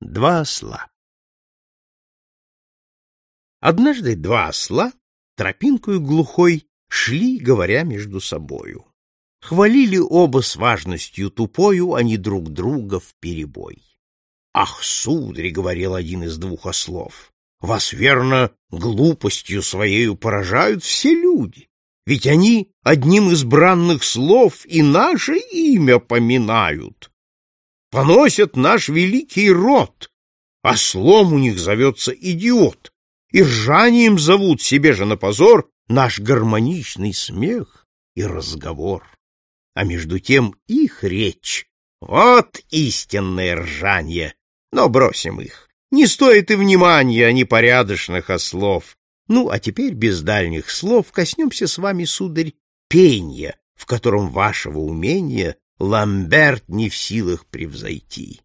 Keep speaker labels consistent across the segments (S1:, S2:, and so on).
S1: Два осла Однажды два осла тропинкою глухой шли, говоря между собою. Хвалили оба с важностью тупою они друг друга в перебой. «Ах, сударь!» — говорил один из двух ослов. «Вас, верно, глупостью своею поражают все люди, ведь они одним из бранных слов и наше имя поминают поносят наш великий род, а слом у них зовется идиот, и ржанием зовут себе же на позор наш гармоничный смех и разговор. А между тем их речь — вот истинное ржанье, но бросим их. Не стоит и внимания непорядочных ослов. Ну, а теперь без дальних слов коснемся с вами, сударь, пенья, в котором вашего умения Ламберт не в силах превзойти.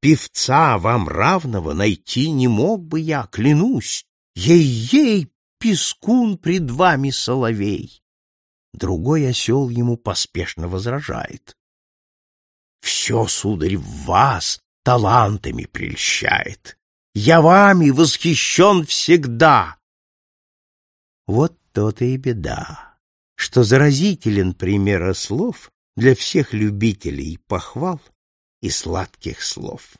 S1: Певца вам равного найти не мог бы я, клянусь. Ей-ей, пескун пред вами соловей. Другой осел ему поспешно возражает. Все, сударь, в вас талантами прельщает. Я вами восхищен всегда. Вот то-то и беда, что заразителен пример слов для всех любителей похвал и сладких слов.